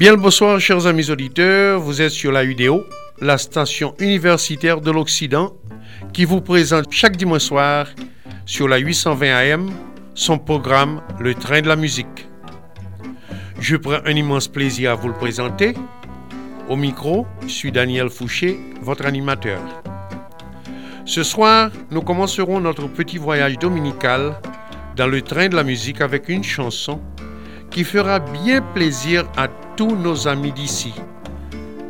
Bien le bonsoir, chers amis auditeurs. Vous êtes sur la UDO, la station universitaire de l'Occident, qui vous présente chaque dimanche soir sur la 820 AM son programme Le train de la musique. Je prends un immense plaisir à vous le présenter. Au micro, je suis Daniel Fouché, votre animateur. Ce soir, nous commencerons notre petit voyage dominical dans le train de la musique avec une chanson qui fera bien plaisir à tous nos amis d'ici,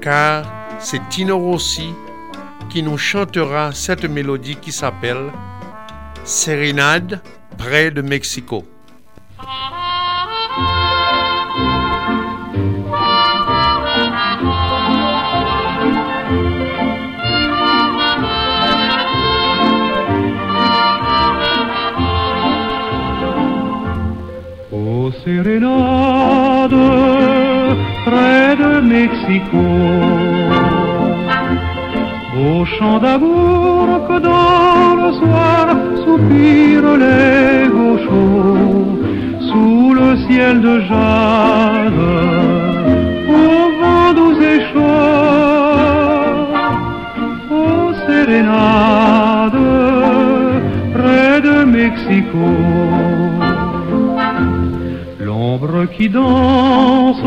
car c'est Tino Rossi qui nous chantera cette mélodie qui s'appelle Sérénade près de Mexico. de Au chant d'amour que dans le soir soupirent les gauchos sous le ciel de jade, au vent doux et chaud, aux sérénades près de Mexico. Qui danse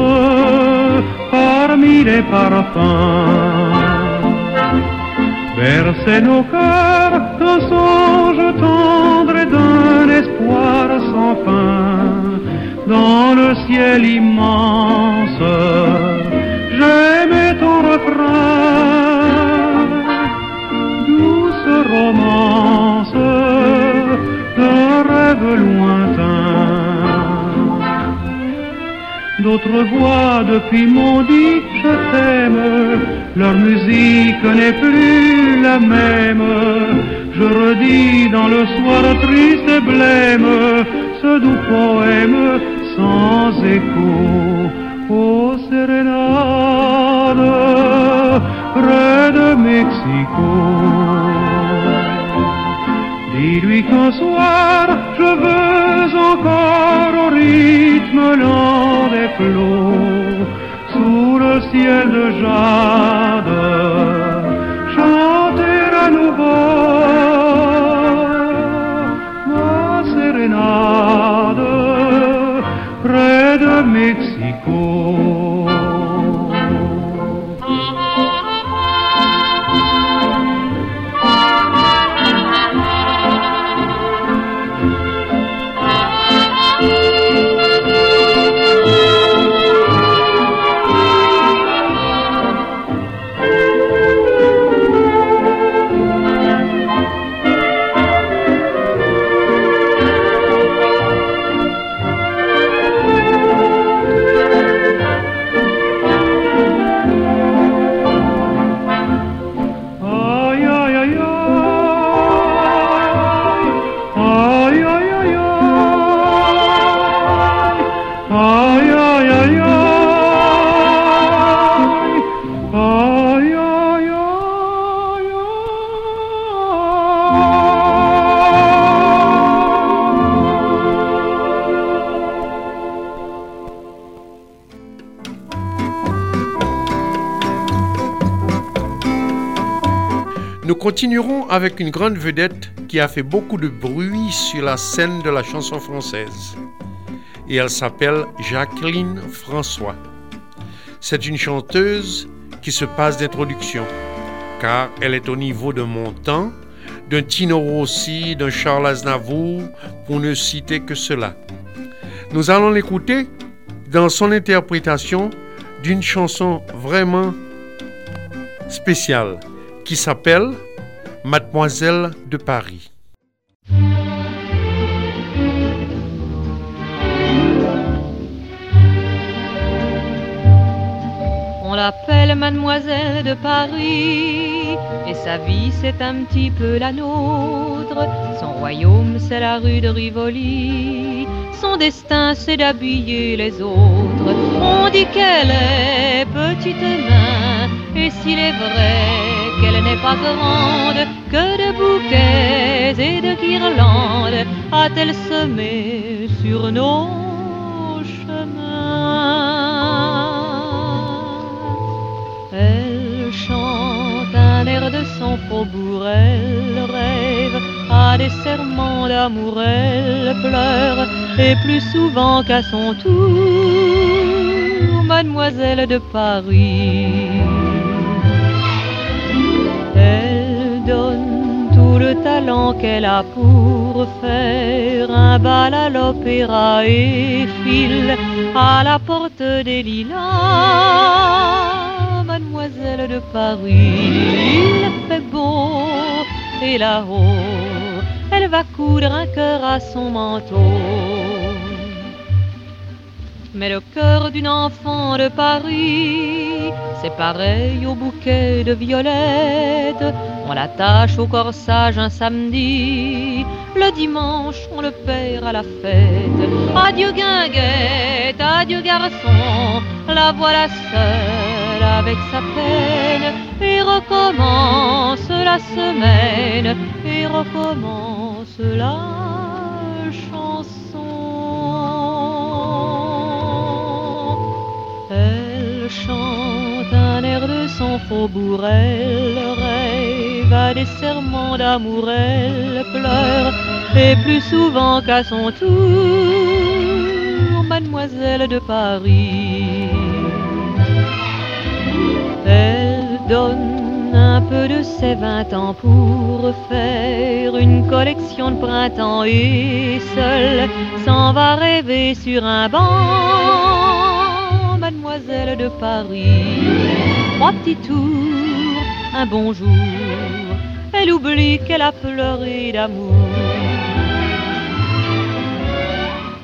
parmi les parfums. Bercer nos cœurs d'un songe tendre et d'un espoir sans fin. Dans le ciel immense, j'aimais ton refrain. D'autres voix depuis m'ont dit je t'aime, leur musique n'est plus la même. Je redis dans le soir triste et blême ce doux poème sans écho. Sérénade, près de Mexico. Qu'un soir je veux encore au rythme lent des flots, sous le ciel de jade, chanter à nouveau continuerons avec une grande vedette qui a fait beaucoup de bruit sur la scène de la chanson française. Et elle s'appelle Jacqueline François. C'est une chanteuse qui se passe d'introduction, car elle est au niveau de mon temps, d'un Tino Rossi, d'un Charles Aznavour, pour ne citer que cela. Nous allons l'écouter dans son interprétation d'une chanson vraiment spéciale qui s'appelle Mademoiselle de Paris. On l'appelle Mademoiselle de Paris, et sa vie c'est un petit peu la nôtre. Son royaume c'est la rue de Rivoli, son destin c'est d'habiller les autres. On dit qu'elle est petite main, et s'il est vrai qu'elle n'est pas grande, que de bouquets et de guirlandes a-t-elle semé sur nos chemins Elle chante un air de son faubourg, elle rêve à des serments d'amour, elle pleure, et plus souvent qu'à son tour, mademoiselle de Paris. Le talent qu'elle a pour faire un bal à l'opéra et file à la porte des lilas mademoiselle de Paris. Il fait beau et là-haut, elle va coudre un cœur à son manteau. Mais le cœur d'une enfant de Paris, c'est pareil au bouquet de violettes. On l'attache au corsage un samedi, le dimanche on le perd à la fête. Adieu guinguette, adieu garçon, la voilà seule avec sa peine et recommence la semaine et recommence la chanson. Elle chante un son faubourg, elle rêve à des serments d'amour, elle pleure et plus souvent qu'à son tour, mademoiselle de Paris. Elle donne un peu de ses vingt ans pour faire une collection de printemps et seule s'en va rêver sur un banc, mademoiselle de Paris. Trois petits tours, un bonjour, elle oublie qu'elle a pleuré d'amour.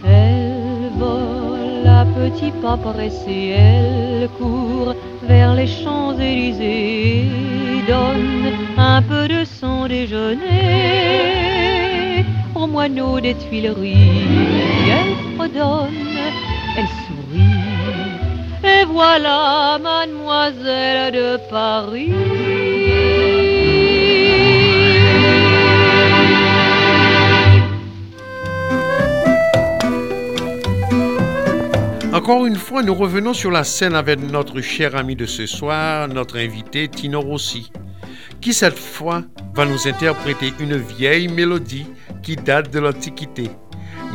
Elle vole à petits pas pressés, elle court vers les Champs-Élysées, donne un peu de son déjeuner aux moineaux des Tuileries. Elle fredonne, voilà mademoiselle de Paris. Encore une fois, nous revenons sur la scène avec notre cher ami de ce soir, notre invité Tino Rossi, qui cette fois va nous interpréter une vieille mélodie qui date de l'Antiquité,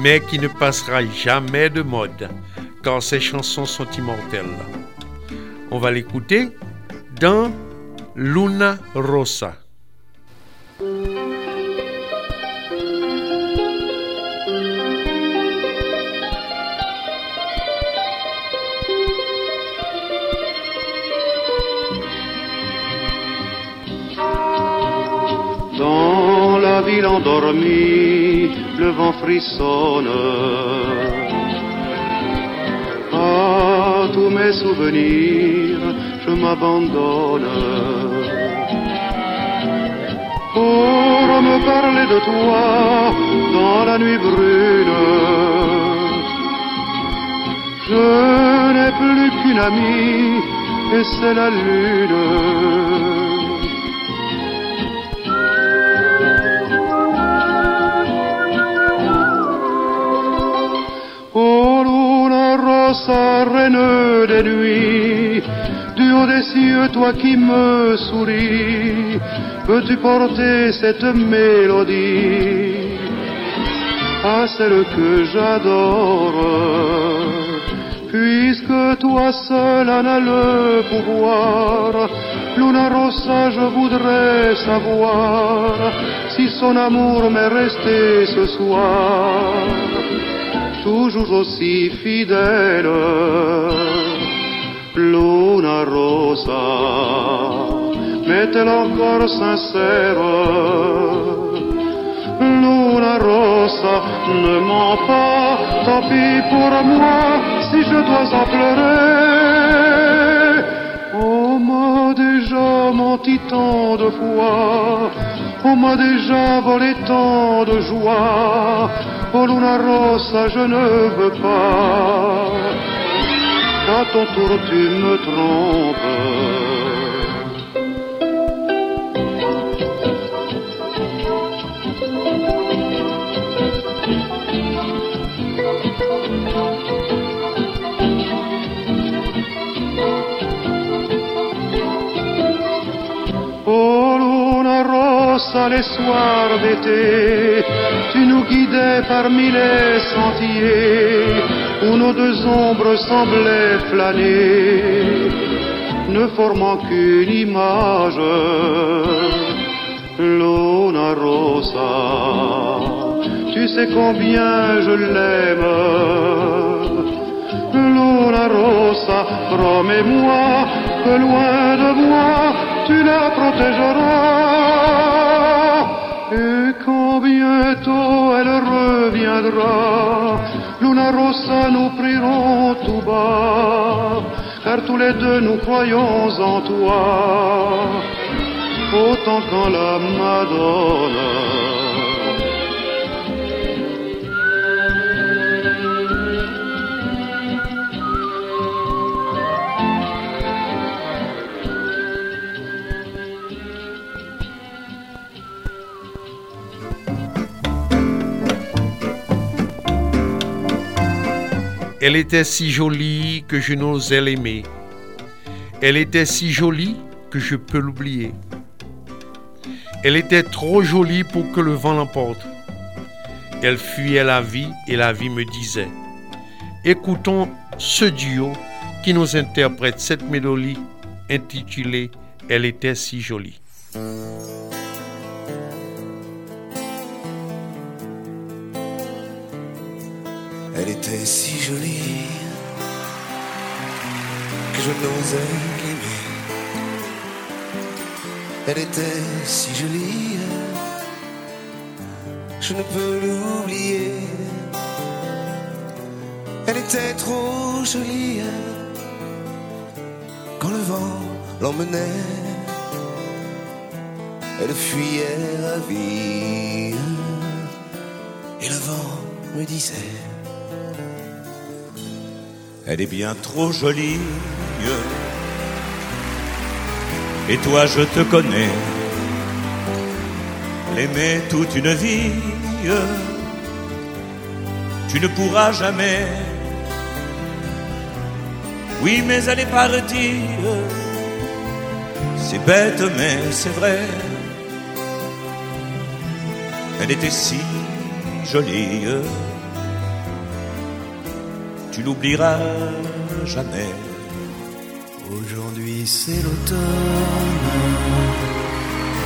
mais qui ne passera jamais de mode, car ses chansons sont immortelles. On va l'écouter dans Luna Rosa. Dans la ville endormie, le vent frissonne. À tous mes souvenirs, je m'abandonne. Pour me parler de toi dans la nuit brune, je n'ai plus qu'une amie et c'est la lune. Rosa, reine des nuits, du haut des cieux, toi qui me souris, peux-tu porter cette mélodie? À celle que j'adore. Puisque toi seul en as le pouvoir, Luna Rosa, je voudrais savoir si son amour m'est resté ce soir toujours aussi fidèle. Luna Rosa, m'est-elle encore sincère Luna Rosa, ne mens pas, tant pis pour moi si je dois en pleurer. On m'a déjà menti tant de fois, on m'a déjà volé tant de joie. Oh Luna Rosa, je ne veux pas qu'à ton tour tu me trompes. Les soirs d'été, parmi les sentiers où nos deux ombres semblaient flâner, ne formant qu'une image. Luna Rosa, tu sais combien je l'aime. Luna Rosa, promets-moi que loin de moi tu la protégeras. Bientôt elle reviendra, Luna Rosa, nous prierons tout bas, car tous les deux nous croyons en toi, autant qu'en la Madonna. Elle était si jolie que je n'osais l'aimer. Elle était si jolie que je peux l'oublier. Elle était trop jolie pour que le vent l'emporte. Elle fuyait la vie et la vie me disait, écoutons ce duo qui nous interprète cette mélodie intitulée Elle était si jolie. Elle était si jolie que je n'osais l'aimer. Elle était si jolie, je ne peux l'oublier. Elle était trop jolie quand le vent l'emmenait. Elle fuyait la vie et le vent me disait. Elle est bien trop jolie. Et toi, je te connais. L'aimer toute une vie, tu ne pourras jamais. Oui, mais elle est partie. C'est bête, mais c'est vrai. Elle était si jolie tu l'oublieras jamais. Aujourd'hui c'est l'automne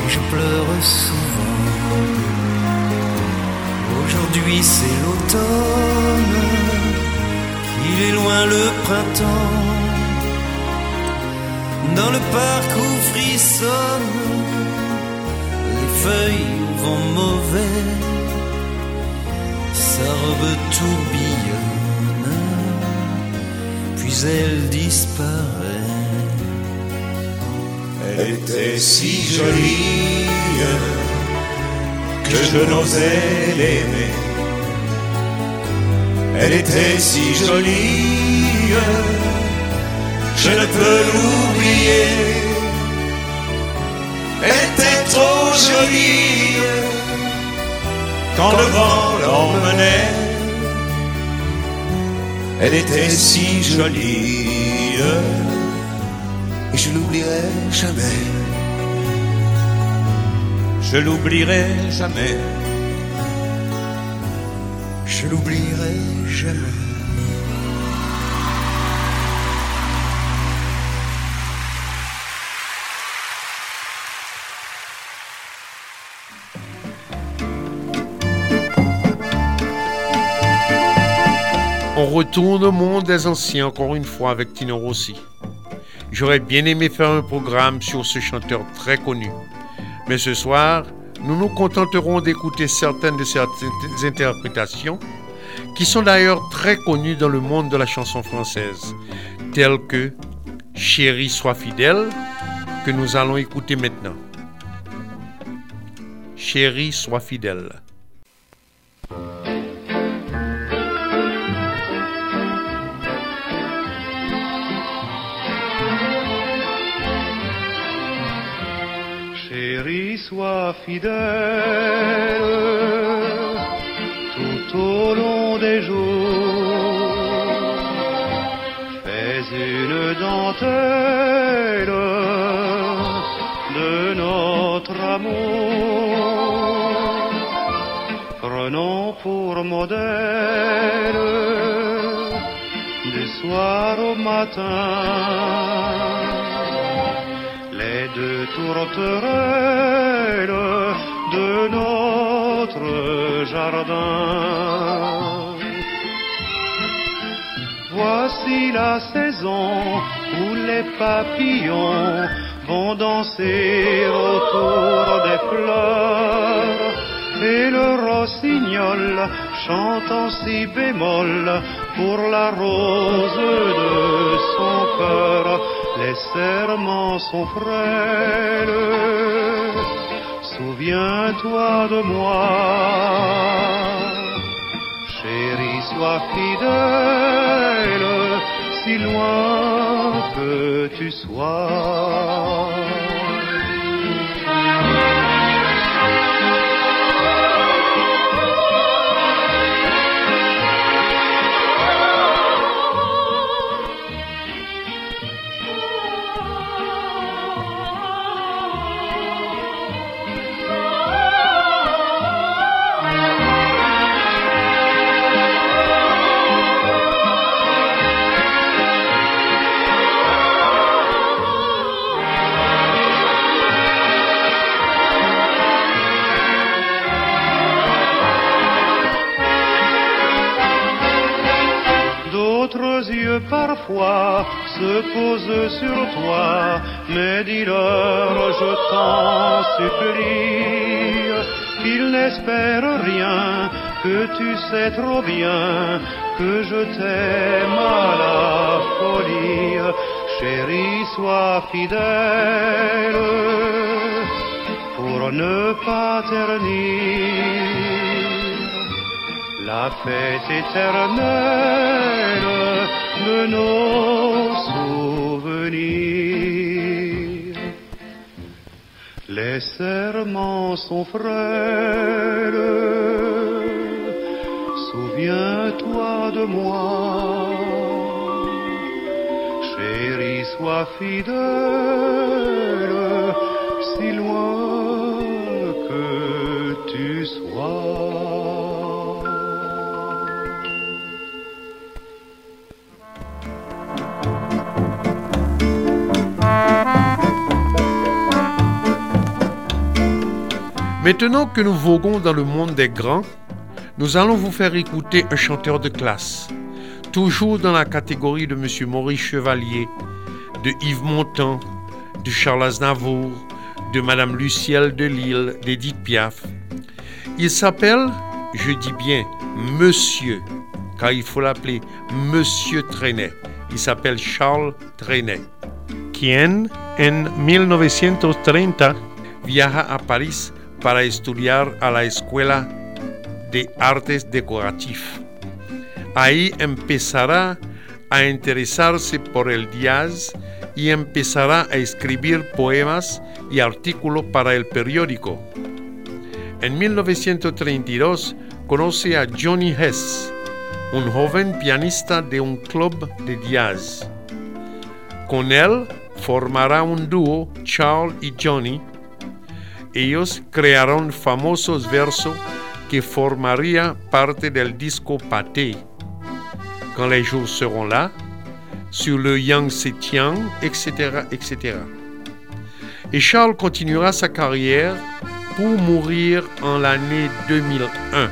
et je pleure souvent. Aujourd'hui c'est l'automne, il est loin le printemps. Dans le parc où frissonnent les feuilles au vent mauvais, sa robe tourbillonne elle disparaît. Elle était si jolie que je n'osais l'aimer. Elle était si jolie, je ne peux l'oublier. Elle était trop jolie quand le vent l'emmenait. Elle était si jolie et je l'oublierai jamais. Je l'oublierai jamais. Je l'oublierai jamais. On retourne au monde des anciens encore une fois avec Tino Rossi. J'aurais bien aimé faire un programme sur ce chanteur très connu. Mais ce soir, nous nous contenterons d'écouter certaines de ses interprétations, qui sont d'ailleurs très connues dans le monde de la chanson française, telles que Chérie, sois fidèle, que nous allons écouter maintenant. Chérie, sois fidèle. Sois fidèle tout au long des jours. Fais une dentelle de notre amour. Prenons pour modèle du soir au matin les deux de notre jardin. Voici la saison où les papillons vont danser autour des fleurs et le rossignol chante en si bémol pour la rose de son cœur. Les serments sont frêles, souviens-toi de moi. Chérie, sois fidèle, si loin que tu sois. Sais trop bien que je t'aime à la folie. Chérie, sois fidèle pour ne pas ternir la fête éternelle de nos souvenirs. Les serments sont frêles, souviens-toi de moi. Chérie, sois fidèle, si loin que tu sois. Maintenant que nous voguons dans le monde des grands, nous allons vous faire écouter un chanteur de classe, toujours dans la catégorie de M. Maurice Chevalier, de Yves Montand, de Charles Aznavour, de Madame Lucielle de Lille, d'Edith Piaf. Il s'appelle, je dis bien, Monsieur, car il faut l'appeler Monsieur Trenet. Il s'appelle Charles Trenet, quien en 1930 viaja a París para estudiar a la Escuela de Artes Decoratif. Ahí empezará a interesarse por el jazz y empezará a escribir poemas y artículos para el periódico. En 1932 conoce a Johnny Hess, un joven pianista de un club de jazz. Con él formará un dúo, Charles y Johnny, ellos crearon famosos versos que formaría parte del disco Pâté. Quand les jours seront là, sur le Yang se tient, etc., etc. Et Charles continuera sa carrière pour mourir en l'année 2001.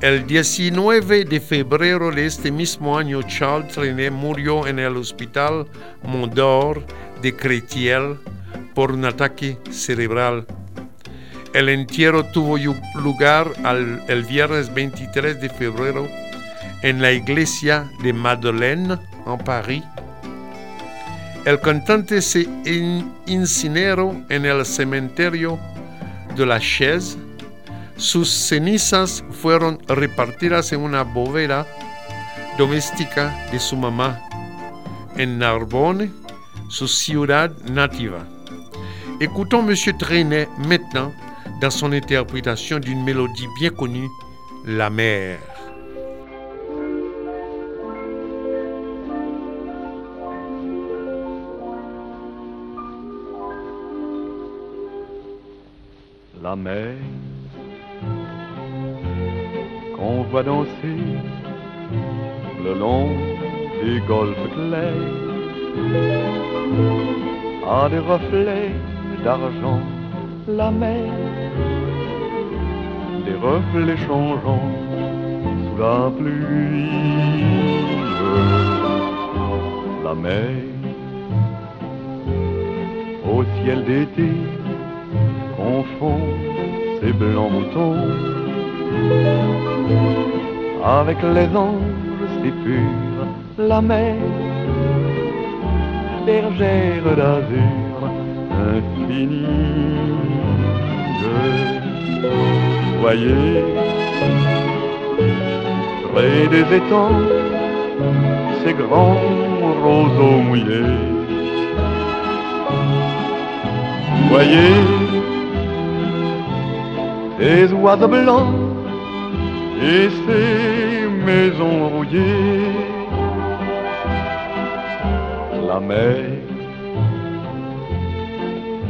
El 19 de febrero de este mismo año, Charles Trenet murió en el Hospital Mondor de Crétiel por un ataque cerebral. El entierro tuvo lugar al, el viernes 23 de febrero en la iglesia de Madeleine, en París. El cantante se incineró en el cementerio de la Chaise. Sus cenizas fueron repartidas en una bóveda doméstica de su mamá en Narbonne, su ciudad nativa. Écoutons M. Trenet maintenant dans son interprétation d'une mélodie bien connue, La mer. la mer qu'on voit danser le long des golfes clairs à des reflets d'argent la mer. Des reflets changeants sous la pluie. La mer au ciel d'été confond ses blancs moutons avec les anges si purs, la mer, bergère d'azur infinie. Voyez, près des étangs, ces grands roseaux mouillés. Voyez, des oiseaux blancs et ces maisons rouillées. La mer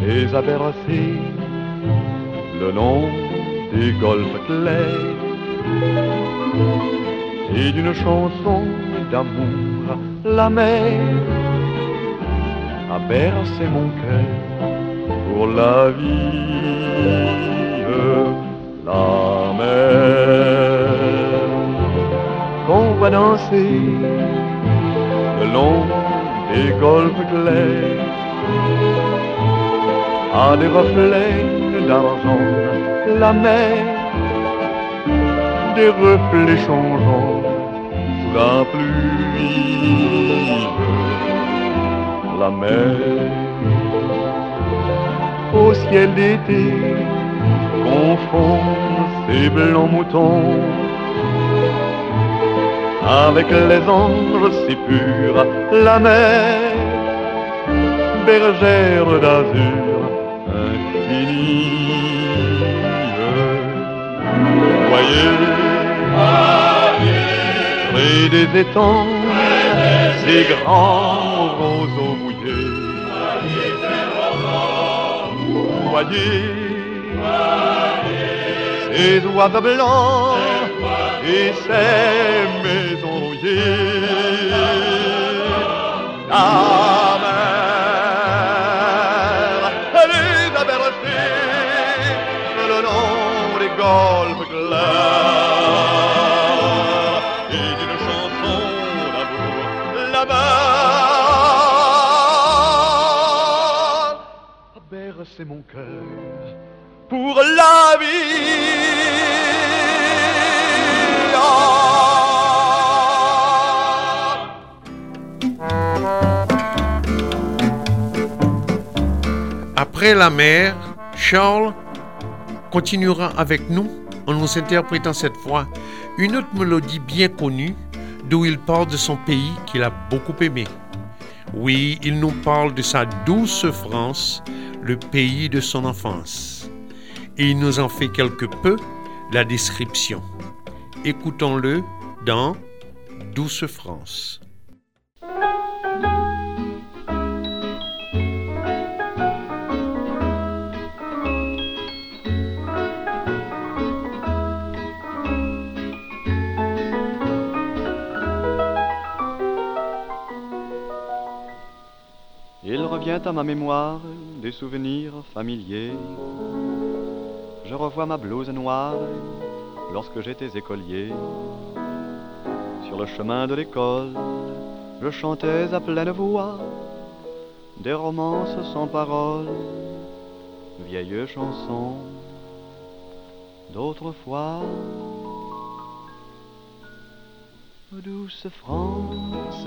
les a bercées le long des golfes clairs. Et d'une chanson d'amour, la mer a bercé mon cœur pour la vie, la mer. Qu'on va danser le long des golfes clairs à des reflets d'argent, la mer des reflets changeants la pluie, la mer au ciel d'été confond ses blancs moutons avec les anges si purs, la mer, bergère d'azur infinie. Voyez, près des étangs, ces grands roseaux mouillés. Voyez, ces oiseaux blancs et ces maisons rouillées. La mer, golfes clairs et d'une chanson d'amour là-bas a bercé mon cœur pour la vie. Après la mer, Charles continuera avec nous en nous interprétant cette fois une autre mélodie bien connue d'où il parle de son pays qu'il a beaucoup aimé. Oui, il nous parle de sa douce France, le pays de son enfance. Et il nous en fait quelque peu la description. Écoutons-le dans Douce France. Revient à ma mémoire des souvenirs familiers. Je revois ma blouse noire lorsque j'étais écolier. Sur le chemin de l'école, je chantais à pleine voix des romances sans paroles, vieilles chansons d'autrefois. Douce France,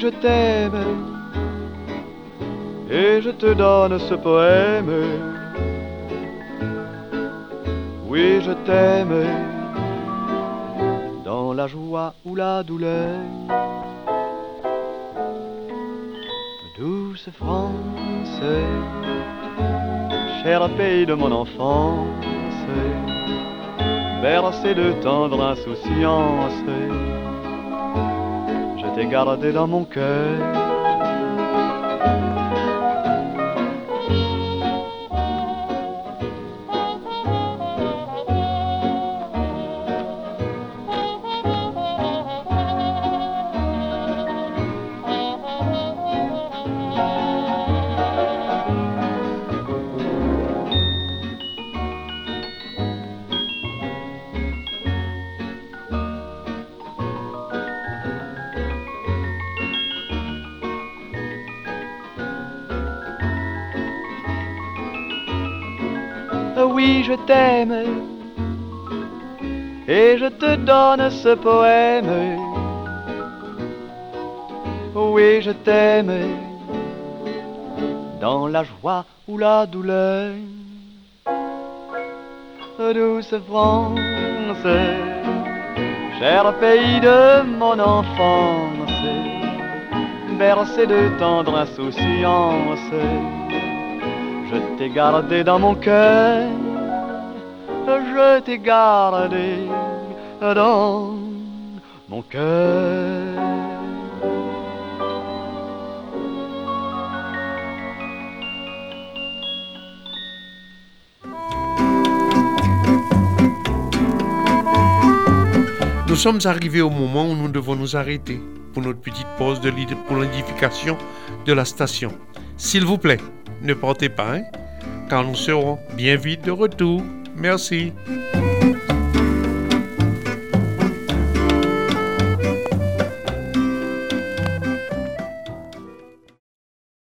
Je t'aime et je te donne ce poème. Oui, je t'aime dans la joie ou la douleur. Douce France, cher pays de mon enfance, bercé de tendre insouciance, t'ai gardé dans mon cœur Et je te donne ce poème. Oui, je t'aime. Dans la joie ou la douleur. Douce France, cher pays de mon enfance, bercé de tendre insouciance je t'ai gardé dans mon cœur, je t'ai gardé dans mon cœur. Nous sommes arrivés au moment où nous devons nous arrêter pour notre petite pause de pour l'identification de la station. S'il vous plaît, ne partez pas, hein, car nous serons bien vite de retour. Merci.